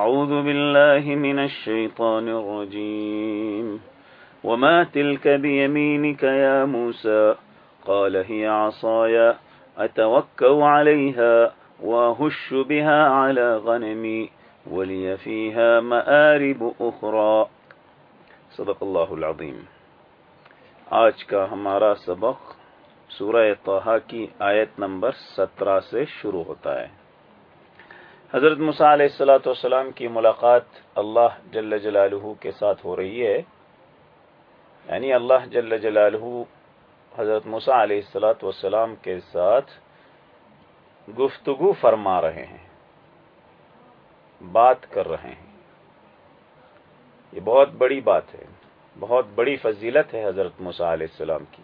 أعوذ بالله من الشيطان الرجيم. وما تلك بيمينك يا موسى؟ قال هي عصايا أتوكو عليها وهش بها على غنمي، ولي فيها مآرب أخرى. صدق الله العظيم. آج کا ہمارا سبق سورہ طه کی آیت نمبر سترہ سے شروع ہوتا ہے۔ حضرت مسا علیہ السلاۃ والسلام کی ملاقات اللہ جل جلالہ کے ساتھ ہو رہی ہے۔ یعنی اللہ جل جلالہ حضرت مسا علیہ السلاۃ والسلام کے ساتھ گفتگو فرما رہے ہیں، بات کر رہے ہیں۔ یہ بہت بڑی بات ہے، بہت بڑی فضیلت ہے حضرت مسا علیہ السلام کی۔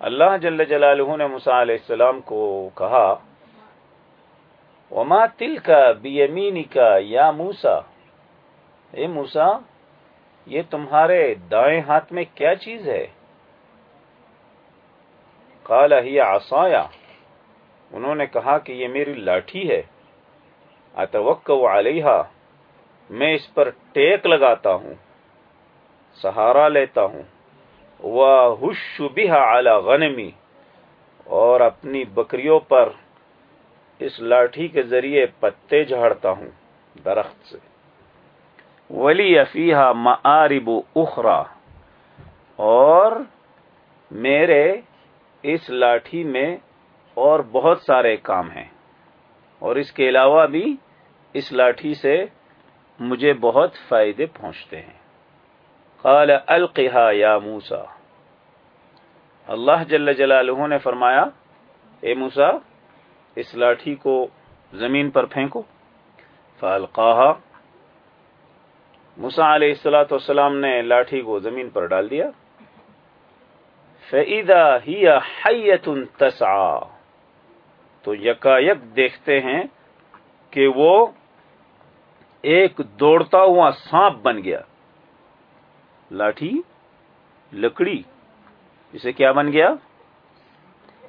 اللہ جل جلالہ نے مسا علیہ السلام کو کہا وما تل کا کا یا موسا اے موسا یہ تمہارے دائیں ہاتھ میں کیا چیز ہے؟ کالا ہی آسایا انہوں نے کہا کہ یہ میری لاٹھی ہے۔ اتوق علیہ میں اس پر ٹیک لگاتا ہوں، سہارا لیتا ہوں۔ وہ حش بھی اعلی غنمی اور اپنی بکریوں پر اس لاٹھی کے ذریعے پتے جھاڑتا ہوں درخت سے۔ ولی افیہ معرب اخرا اور میرے اس لاٹھی میں اور بہت سارے کام ہیں۔ اور اس کے علاوہ بھی اس لاٹھی سے مجھے بہت فائدے پہنچتے ہیں۔ قال القحا یا موسا اللہ جل جلالہ نے فرمایا، اے موسا اس لاٹھی کو زمین پر پھینکو۔ فالقاہا۔ مسا علیہ السلاۃ والسلام نے لاٹھی کو زمین پر ڈال دیا۔ فعیدہ ہی حیت تسا تو یکا یک دیکھتے ہیں کہ وہ ایک دوڑتا ہوا سانپ بن گیا۔ لاٹھی، لکڑی، اسے کیا بن گیا؟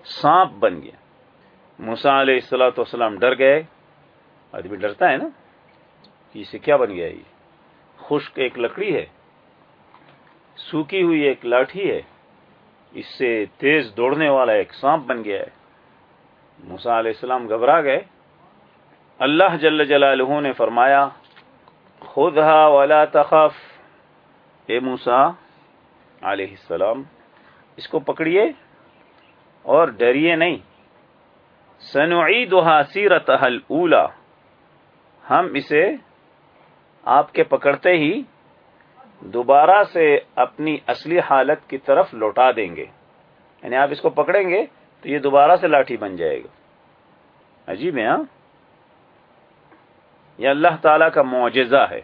سانپ بن گیا۔ موسا علیہ السلاۃ والسلام ڈر گئے۔ آدمی ڈرتا ہے نا کہ اسے کیا بن گیا یہ؟ خشک ایک لکڑی ہے، سوکھی ہوئی ایک لاٹھی ہے، اس سے تیز دوڑنے والا ایک سانپ بن گیا ہے۔ موسا علیہ السلام گھبرا گئے۔ اللہ جل جلالہ نے فرمایا خود ولا تخف اے موسا علیہ السلام، اس کو پکڑیے اور ڈریے نہیں۔ سنعیدها سیرتها الاولا ہم اسے آپ کے پکڑتے ہی دوبارہ سے اپنی اصلی حالت کی طرف لوٹا دیں گے۔ یعنی آپ اس کو پکڑیں گے تو یہ دوبارہ سے لاٹھی بن جائے گا۔ عجیب ہے ہاں؟ یہ اللہ تعالی کا معجزہ ہے۔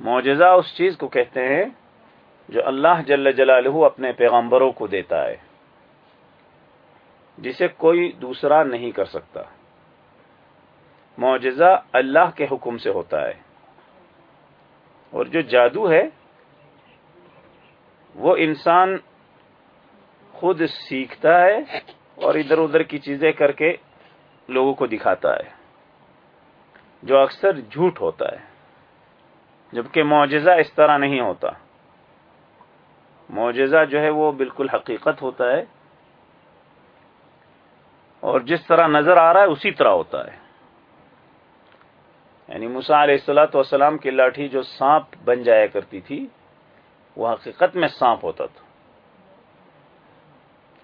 معجزہ اس چیز کو کہتے ہیں جو اللہ جل جلالہ اپنے پیغمبروں کو دیتا ہے۔ جسے کوئی دوسرا نہیں کر سکتا۔ معجزہ اللہ کے حکم سے ہوتا ہے۔ اور جو جادو ہے، وہ انسان خود سیکھتا ہے اور ادھر ادھر کی چیزیں کر کے لوگوں کو دکھاتا ہے۔ جو اکثر جھوٹ ہوتا ہے، جبکہ معجزہ اس طرح نہیں ہوتا۔ معجزہ جو ہے، وہ بالکل حقیقت ہوتا ہے۔ اور جس طرح نظر آ رہا ہے اسی طرح ہوتا ہے۔ یعنی مسا علیہ السلاۃ والسلام کی لاٹھی جو سانپ بن جایا کرتی تھی، وہ حقیقت میں سانپ ہوتا تھا۔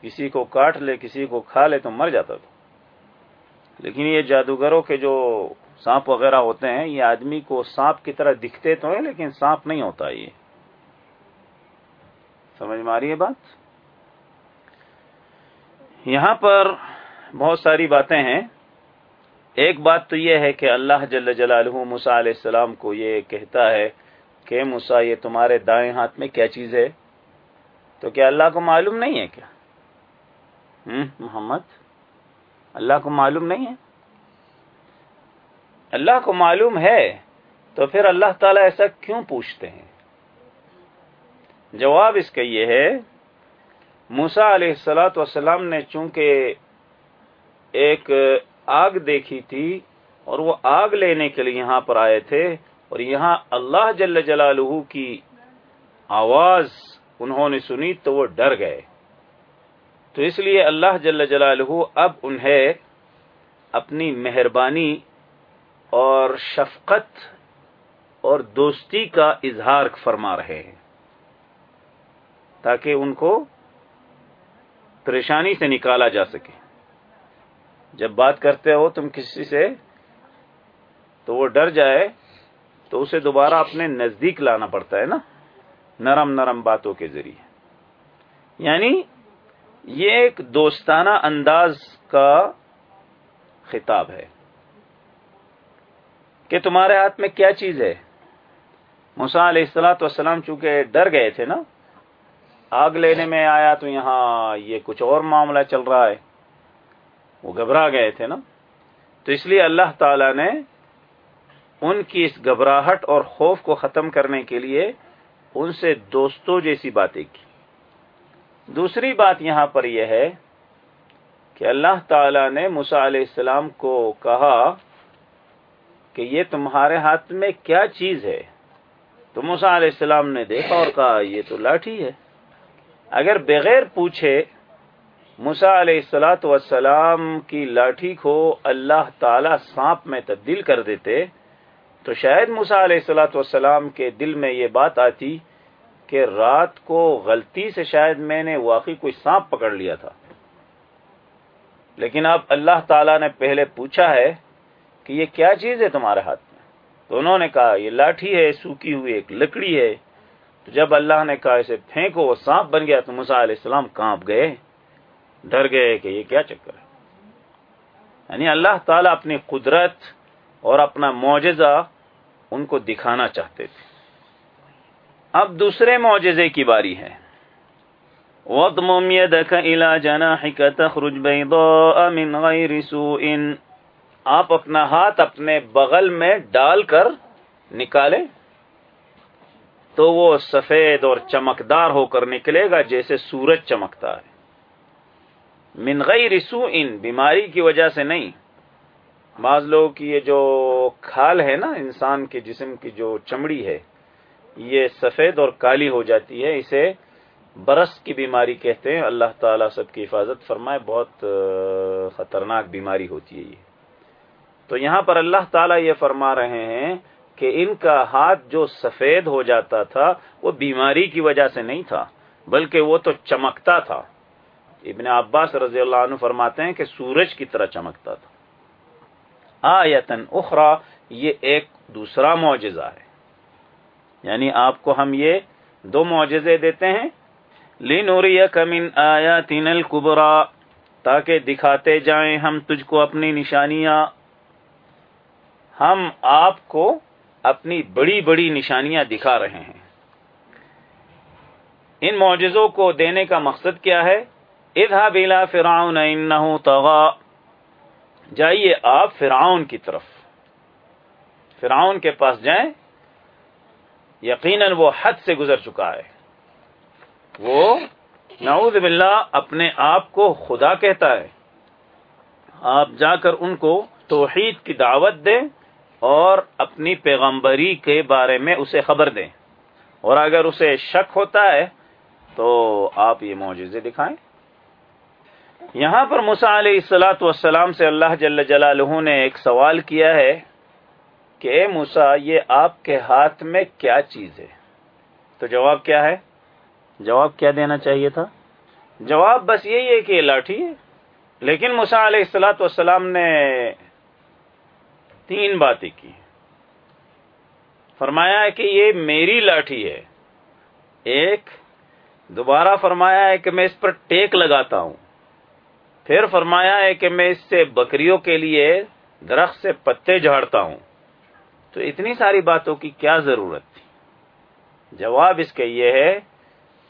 کسی کو کاٹ لے، کسی کو کھا لے تو مر جاتا تھا۔ لیکن یہ جادوگروں کے جو سانپ وغیرہ ہوتے ہیں، یہ آدمی کو سانپ کی طرح دکھتے تو ہیں، لیکن سانپ نہیں ہوتا یہ۔ سمجھ میں آ رہی ہے بات؟ یہاں پر بہت ساری باتیں ہیں۔ ایک بات تو یہ ہے کہ اللہ جل جلالہ مسا علیہ السلام کو یہ کہتا ہے کہ مسا یہ تمہارے دائیں ہاتھ میں کیا چیز ہے؟ تو کیا اللہ کو معلوم نہیں ہے کیا؟ محمد، اللہ کو معلوم نہیں ہے۔ اللہ کو معلوم ہے، تو پھر اللہ تعالی ایسا کیوں پوچھتے ہیں؟ جواب اس کا یہ ہے موسا علیہ السلاۃ وسلام نے چونکہ ایک آگ دیکھی تھی اور وہ آگ لینے کے لیے یہاں پر آئے تھے اور یہاں اللہ جل جلالہ کی آواز انہوں نے سنی تو وہ ڈر گئے۔ تو اس لیے اللہ جل جلالہ اب انہیں اپنی مہربانی اور شفقت اور دوستی کا اظہار فرما رہے ہیں تاکہ ان کو پریشانی سے نکالا جا سکے۔ جب بات کرتے ہو تم کسی سے تو وہ ڈر جائے تو اسے دوبارہ اپنے نزدیک لانا پڑتا ہے نا؟ نرم نرم باتوں کے ذریعے۔ یعنی یہ ایک دوستانہ انداز کا خطاب ہے کہ تمہارے ہاتھ میں کیا چیز ہے؟ مسا علیہ السلاۃ والسلام چونکہ ڈر گئے تھے نا، آگ لینے میں آیا تو یہاں یہ کچھ اور معاملہ چل رہا ہے۔ وہ گھبرا گئے تھے نا۔ تو اس لیے اللہ تعالی نے ان کی اس گھبراہٹ اور خوف کو ختم کرنے کے لیے ان سے دوستوں جیسی باتیں کی۔ دوسری بات یہاں پر یہ ہے کہ اللہ تعالی نے مسا علیہ السلام کو کہا کہ یہ تمہارے ہاتھ میں کیا چیز ہے؟ تو مسا علیہ السلام نے دیکھا اور کہا، یہ تو لاٹھی ہے۔ اگر بغیر پوچھے مسا علیہ السلاۃ وسلام کی لاٹھی کو اللہ تعالی سانپ میں تبدیل کر دیتے، تو شاید مسا علیہ السلاۃ والسلام کے دل میں یہ بات آتی کہ رات کو غلطی سے شاید میں نے واقعی کوئی سانپ پکڑ لیا تھا۔ لیکن اب اللہ تعالی نے پہلے پوچھا ہے کہ یہ کیا چیز ہے تمہارے ہاتھ میں؟ تو انہوں نے کہا، یہ لاٹھی ہے، سوکھی ہوئی ایک لکڑی ہے۔ تو جب اللہ نے کہا، اسے پھینکو، وہ سانپ بن گیا، تو مسا علیہ السلام کانپ گئے۔ ڈر گئے کہ یہ کیا چکر ہے؟ یعنی اللہ تعالیٰ اپنی قدرت اور اپنا معجزہ ان کو دکھانا چاہتے تھے۔ اب دوسرے معجزے کی باری ہے۔ آپ اپنا ہاتھ اپنے بغل میں ڈال کر نکالیں تو وہ سفید اور چمکدار ہو کر نکلے گا جیسے سورج چمکتا ہے۔ من غیر سو ان بیماری کی وجہ سے نہیں۔ بعض لوگوں کی یہ جو کھال ہے نا، انسان کے جسم کی جو چمڑی ہے، یہ سفید اور کالی ہو جاتی ہے۔ اسے برس کی بیماری کہتے ہیں۔ اللہ تعالیٰ سب کی حفاظت فرمائے، بہت خطرناک بیماری ہوتی ہے یہ۔ تو یہاں پر اللہ تعالیٰ یہ فرما رہے ہیں کہ ان کا ہاتھ جو سفید ہو جاتا تھا، وہ بیماری کی وجہ سے نہیں تھا، بلکہ وہ تو چمکتا تھا۔ ابن عباس رضی اللہ عنہ فرماتے ہیں کہ سورج کی طرح چمکتا تھا۔ آیتن اخرا یہ ایک دوسرا معجزہ ہے۔ یعنی آپ کو ہم یہ دو معجزے دیتے ہیں۔ لینوری کمن آیا تین القبرا تاکہ دکھاتے جائیں ہم تجھ کو اپنی نشانیاں۔ ہم آپ کو اپنی بڑی بڑی نشانیاں دکھا رہے ہیں۔ ان معجزوں کو دینے کا مقصد کیا ہے؟ ادھا بلا فراؤن تغا جائیے آپ فرعون کی طرف. فرعون کے پاس جائیں. یقیناً وہ حد سے گزر چکا ہے. وہ نعوذ باللہ اپنے آپ کو خدا کہتا ہے. آپ جا کر ان کو توحید کی دعوت دیں اور اپنی پیغمبری کے بارے میں اسے خبر دیں. اور اگر اسے شک ہوتا ہے تو آپ یہ معجزے دکھائیں. یہاں پر مسا علیہ السلاۃ والسلام سے اللہ جل جلالہ نے ایک سوال کیا ہے کہ اے موسا یہ آپ کے ہاتھ میں کیا چیز ہے؟ تو جواب کیا ہے؟ جواب کیا دینا چاہیے تھا؟ جواب بس یہی ہے کہ یہ لاٹھی ہے۔ لیکن مسا علیہ السلاۃ والسلام نے تین باتیں کی۔ فرمایا ہے کہ یہ میری لاٹھی ہے۔ ایک، دوبارہ فرمایا ہے کہ میں اس پر ٹیک لگاتا ہوں۔ پھر فرمایا ہے کہ میں اس سے بکریوں کے لیے درخت سے پتے جھاڑتا ہوں۔ تو اتنی ساری باتوں کی کیا ضرورت تھی؟ جواب اس کے یہ ہے،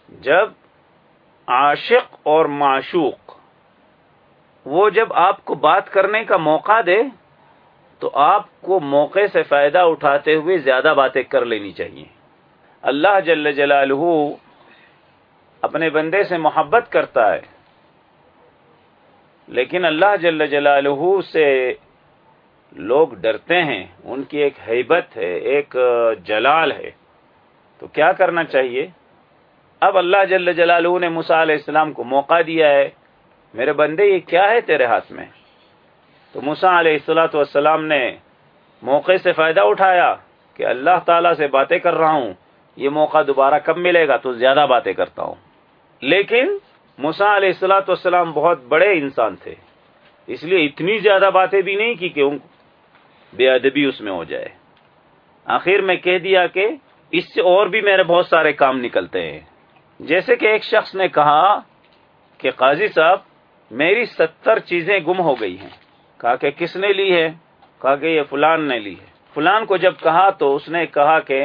جب عاشق اور معشوق، وہ جب آپ کو بات کرنے کا موقع دے، تو آپ کو موقع سے فائدہ اٹھاتے ہوئے زیادہ باتیں کر لینی چاہیے۔ اللہ جل جلالہ اپنے بندے سے محبت کرتا ہے۔ لیکن اللہ جل جلالہ سے لوگ ڈرتے ہیں، ان کی ایک حیبت ہے، ایک جلال ہے۔ تو کیا کرنا چاہیے؟ اب اللہ جل جلالہ نے مسا علیہ السلام کو موقع دیا ہے، میرے بندے، یہ کیا ہے تیرے ہاتھ میں؟ تو مسا علیہ السلاۃ والسلام نے موقع سے فائدہ اٹھایا کہ اللہ تعالیٰ سے باتیں کر رہا ہوں، یہ موقع دوبارہ کب ملے گا؟ تو زیادہ باتیں کرتا ہوں۔ لیکن مسا علیہ السلاۃ والسلام بہت بڑے انسان تھے۔ اس لیے اتنی زیادہ باتیں بھی نہیں کی کہ ان بے ادبی اس میں ہو جائے۔ آخر میں کہہ دیا کہ اس سے اور بھی میرے بہت سارے کام نکلتے ہیں۔ جیسے کہ ایک شخص نے کہا کہ قاضی صاحب، میری ستر چیزیں گم ہو گئی ہیں۔ کہا کہ کس نے لی ہے؟ کہا کہ یہ فلان نے لی ہے۔ فلان کو جب کہا تو اس نے کہا کہ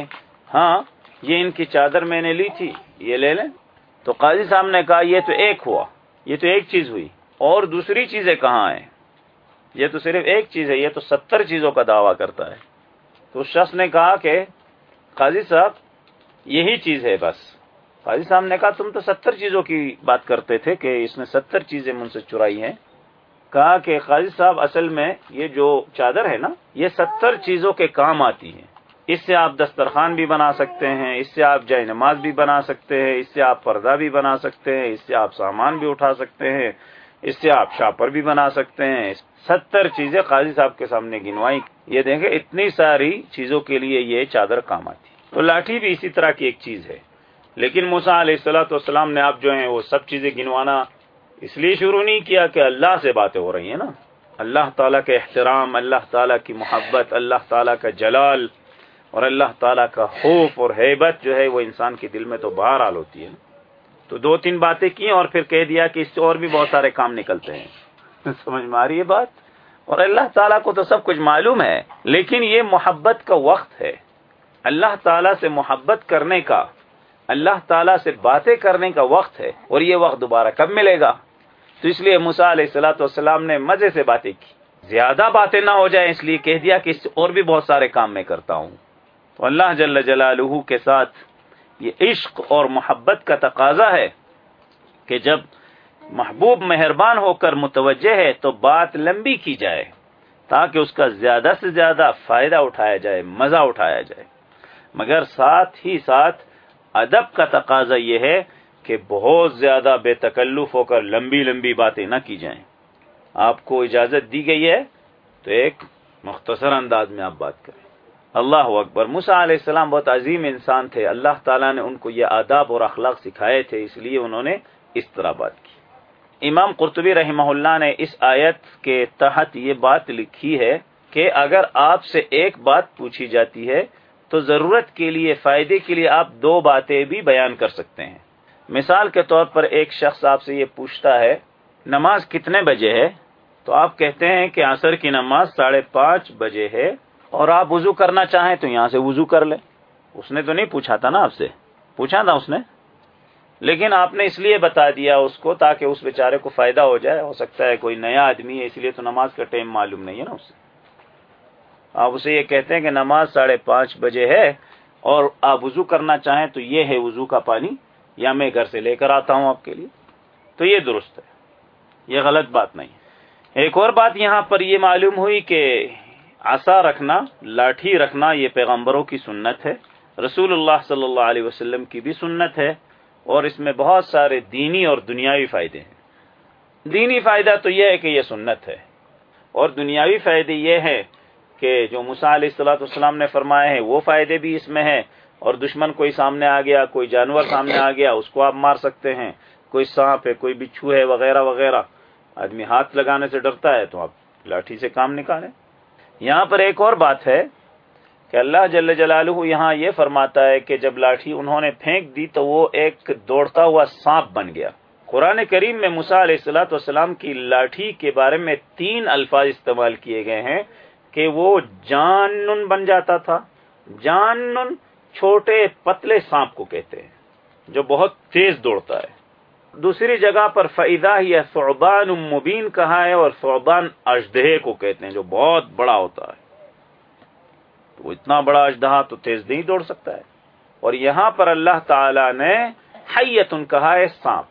ہاں یہ ان کی چادر میں نے لی تھی، یہ لے لیں۔ تو قاضی صاحب نے کہا، یہ تو ایک ہوا، یہ تو ایک چیز ہوئی، اور دوسری چیزیں کہاں ہیں؟ یہ تو صرف ایک چیز ہے، یہ تو ستر چیزوں کا دعویٰ کرتا ہے۔ تو اس شخص نے کہا کہ، قاضی صاحب، یہی چیز ہے بس۔ قاضی صاحب نے کہا، تم تو ستر چیزوں کی بات کرتے تھے کہ اس نے ستر چیزیں من سے چرائی ہیں۔ کہا کہ، قاضی صاحب، اصل میں یہ جو چادر ہے نا، یہ ستر چیزوں کے کام آتی ہے اس سے آپ دسترخوان بھی بنا سکتے ہیں، اس سے آپ جائے نماز بھی بنا سکتے ہیں، اس سے آپ پردہ بھی بنا سکتے ہیں، اس سے آپ سامان بھی اٹھا سکتے ہیں، اس سے آپ شاپر بھی بنا سکتے ہیں۔ ستر چیزیں قاضی صاحب کے سامنے گنوائی۔ یہ دیکھیں، اتنی ساری چیزوں کے لیے یہ چادر کام آتی۔ تو لاٹھی بھی اسی طرح کی ایک چیز ہے۔ لیکن موسا علیہ السلاۃ والسلام نے آپ جو ہیں وہ سب چیزیں گنوانا اس لیے شروع نہیں کیا کہ اللہ سے باتیں ہو رہی ہیں نا۔ اللہ تعالیٰ کے احترام، اللہ تعالیٰ کی محبت، اللہ تعالیٰ کا جلال اور اللہ تعالیٰ کا خوف اور حیبت جو ہے وہ انسان کے دل میں تو باہر حال ہوتی ہے۔ تو دو تین باتیں کی اور پھر کہہ دیا کہ اس سے اور بھی بہت سارے کام نکلتے ہیں۔ سمجھ میں آ رہی ہے بات؟ اور اللہ تعالیٰ کو تو سب کچھ معلوم ہے، لیکن یہ محبت کا وقت ہے۔ اللہ تعالیٰ سے محبت کرنے کا، اللہ تعالیٰ سے باتیں کرنے کا وقت ہے اور یہ وقت دوبارہ کب ملے گا؟ تو اس لیے مسا علیہ السلاۃ والسلام نے مزے سے باتیں کی۔ زیادہ باتیں نہ ہو جائیں، اس لیے کہہ دیا کہ اس اور بھی بہت سارے کام میں کرتا ہوں۔ تو اللہ جل جلالہ کے ساتھ یہ عشق اور محبت کا تقاضا ہے کہ جب محبوب مہربان ہو کر متوجہ ہے تو بات لمبی کی جائے تاکہ اس کا زیادہ سے زیادہ فائدہ اٹھایا جائے، مزہ اٹھایا جائے۔ مگر ساتھ ہی ساتھ ادب کا تقاضا یہ ہے کہ بہت زیادہ بے تکلف ہو کر لمبی لمبی باتیں نہ کی جائیں۔ آپ کو اجازت دی گئی ہے تو ایک مختصر انداز میں آپ بات کریں۔ اللہ اکبر۔ مسا علیہ السلام بہت عظیم انسان تھے۔ اللہ تعالیٰ نے ان کو یہ آداب اور اخلاق سکھائے تھے، اس لیے انہوں نے اس طرح بات کی۔ امام قرطبی رحمہ اللہ نے اس آیت کے تحت یہ بات لکھی ہے کہ اگر آپ سے ایک بات پوچھی جاتی ہے، تو ضرورت کے لیے، فائدے کے لیے آپ دو باتیں بھی بیان کر سکتے ہیں۔ مثال کے طور پر ایک شخص آپ سے یہ پوچھتا ہے، نماز کتنے بجے ہے؟ تو آپ کہتے ہیں کہ عصر کی نماز ساڑھے پانچ بجے ہے۔ اور آپ وضو کرنا چاہیں تو یہاں سے وضو کر لیں۔ اس نے تو نہیں پوچھا تھا نا آپ سے؟ پوچھا تھا اس نے۔ لیکن آپ نے اس لیے بتا دیا اس کو تاکہ اس بیچارے کو فائدہ ہو جائے۔ ہو سکتا ہے کوئی نیا آدمی ہے، اس لیے تو نماز کا ٹائم معلوم نہیں ہے نا اسے آپ اسے یہ کہتے ہیں کہ نماز ساڑھے پانچ بجے ہے اور آپ وضو کرنا چاہیں تو یہ ہے وضو کا پانی۔ یا میں گھر سے لے کر آتا ہوں آپ کے لیے۔ تو یہ درست ہے۔ یہ غلط بات نہیں ایک اور بات یہاں پر یہ معلوم ہوئی کہ آسا رکھنا، لاٹھی رکھنا، یہ پیغمبروں کی سنت ہے۔ رسول اللہ صلی اللہ علیہ وسلم کی بھی سنت ہے۔ اور اس میں بہت سارے دینی اور دنیاوی فائدے ہیں۔ دینی فائدہ تو یہ ہے کہ یہ سنت ہے۔ اور دنیاوی فائدے یہ ہے کہ جو مسا علیہ السلاۃ والسلام نے فرمائے ہیں، وہ فائدے بھی اس میں ہیں۔ اور دشمن کوئی سامنے آ گیا، کوئی جانور سامنے آ گیا، اس کو آپ مار سکتے ہیں۔ کوئی سانپ ہے، کوئی بچھو ہے، وغیرہ وغیرہ۔ آدمی ہاتھ لگانے سے ڈرتا ہے تو آپ لاٹھی سے کام نکالیں۔ یہاں پر ایک اور بات ہے کہ اللہ جل جلالہ یہاں یہ فرماتا ہے کہ جب لاٹھی انہوں نے پھینک دی تو وہ ایک دوڑتا ہوا سانپ بن گیا۔ قرآن کریم میں مسا علیہ السلاۃ والسلام کی لاٹھی کے بارے میں تین الفاظ استعمال کیے گئے ہیں کہ وہ جان بن جاتا تھا۔ جان چھوٹے پتلے سانپ کو کہتے ہیں جو بہت تیز دوڑتا ہے۔ دوسری جگہ پر فعدہ یا صعبان مبین کہا ہے اور صعبان اجدہ کو کہتے ہیں جو بہت بڑا ہوتا ہے۔ تو اتنا بڑا اجدہا تو تیز نہیں دوڑ سکتا ہے۔ اور یہاں پر اللہ تعالی نے حیتن کہا ہے سانپ،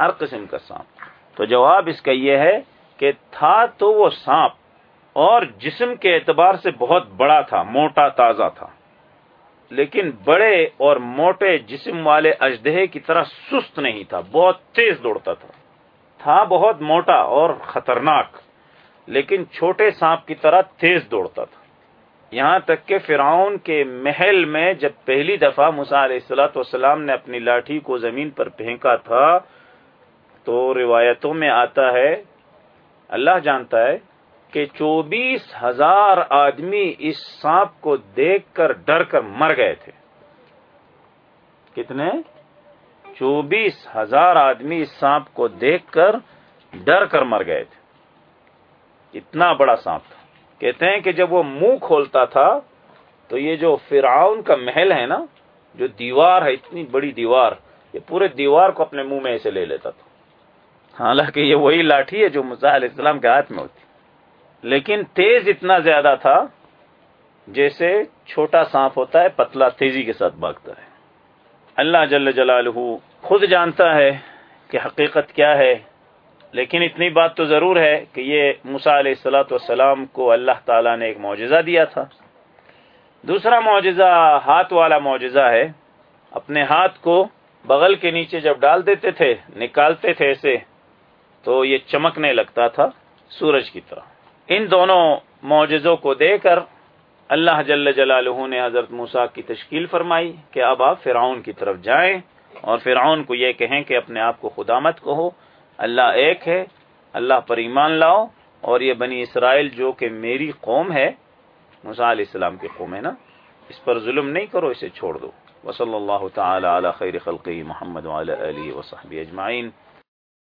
ہر قسم کا سانپ۔ تو جواب اس کا یہ ہے کہ تھا تو وہ سانپ اور جسم کے اعتبار سے بہت بڑا تھا، موٹا، تازہ تھا۔ لیکن بڑے اور موٹے جسم والے اجدہے کی طرح سست نہیں تھا، بہت تیز دوڑتا تھا۔ تھا بہت موٹا اور خطرناک، لیکن چھوٹے سانپ کی طرح تیز دوڑتا تھا۔ یہاں تک کہ فرعون کے محل میں جب پہلی دفعہ مسا علیہ السلاۃ والسلام نے اپنی لاٹھی کو زمین پر پھینکا تھا، تو روایتوں میں آتا ہے، اللہ جانتا ہے کہ چوبیس ہزار آدمی اس سانپ کو دیکھ کر ڈر کر مر گئے تھے۔ کتنے؟ چوبیس ہزار آدمی اس سانپ کو دیکھ کر ڈر کر مر گئے تھے۔ اتنا بڑا سانپ تھا۔ کہتے ہیں کہ جب وہ منہ کھولتا تھا تو یہ جو فرعون کا محل ہے نا، جو دیوار ہے، اتنی بڑی دیوار، یہ پورے دیوار کو اپنے منہ میں ایسے لے لیتا تھا۔ حالانکہ یہ وہی لاٹھی ہے جو مزاح علیہ السلام کے ہاتھ میں ہوتی۔ لیکن تیز اتنا زیادہ تھا جیسے چھوٹا سانپ ہوتا ہے، پتلا تیزی کے ساتھ بھاگتا ہے۔ اللہ جل جلالہ خود جانتا ہے کہ حقیقت کیا ہے، لیکن اتنی بات تو ضرور ہے کہ یہ مسا علیہ السلاۃ والسلام کو اللہ تعالیٰ نے ایک معجزہ دیا تھا۔ دوسرا معجزہ، ہاتھ والا معجزہ ہے۔ اپنے ہاتھ کو بغل کے نیچے جب ڈال دیتے تھے، نکالتے تھے ایسے تو یہ چمکنے لگتا تھا سورج کی طرح۔ ان دونوں معجزوں کو دے کر اللہ جل جلالہ نے حضرت موسا کی تشکیل فرمائی کہ اب آپ فرعون کی طرف جائیں اور فرعون کو یہ کہیں کہ اپنے آپ کو خدامت کہو، اللہ ایک ہے، اللہ پر ایمان لاؤ اور یہ بنی اسرائیل جو کہ میری قوم ہے مسا علیہ السلام کی قوم ہے نا، اس پر ظلم نہیں کرو، اسے چھوڑ دو۔ وصلی اللہ تعالی علی خیر خلقی محمد علیہ وصحبہ اجمعین۔